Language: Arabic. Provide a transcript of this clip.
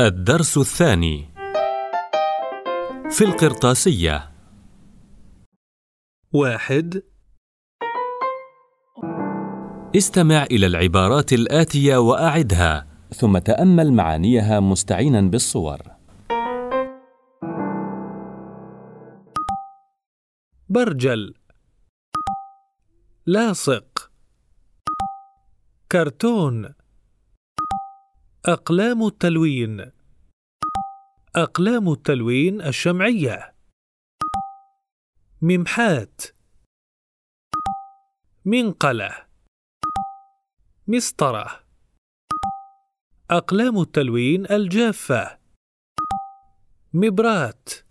الدرس الثاني. في القرطاسية. واحد. استمع إلى العبارات الآتية وأعدها. ثم تأمل معانيها مستعينا بالصور. برجل. لاصق. كرتون. أقلام التلوين. أقلام التلوين الشمعية. ممحات. منقلة. مسطرة. أقلام التلوين الجافة. مبرات.